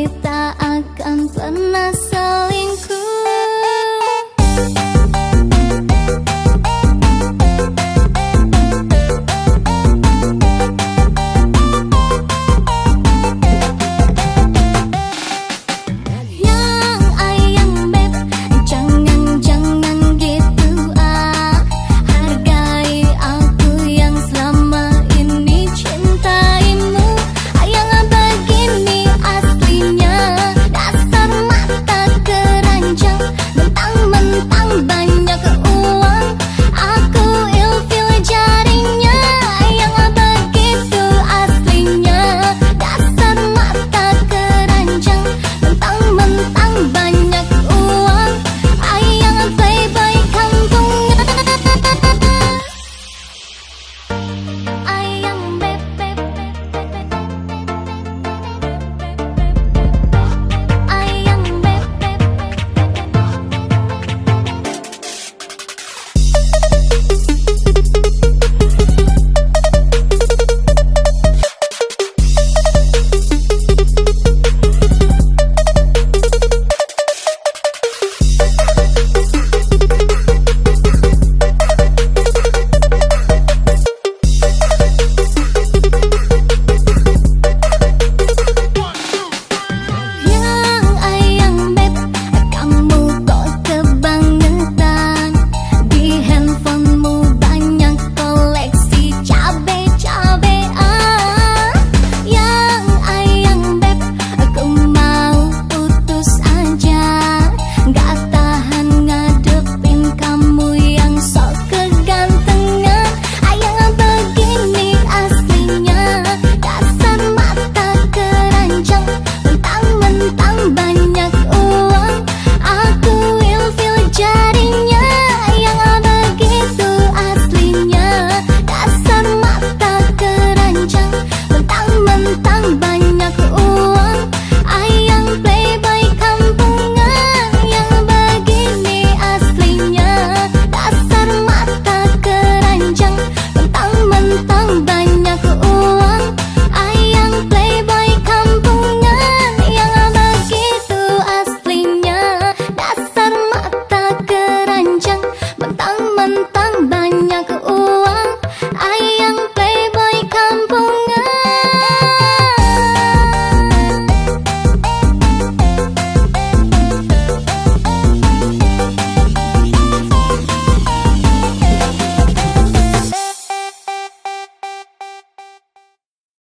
kita akan pernah triunfan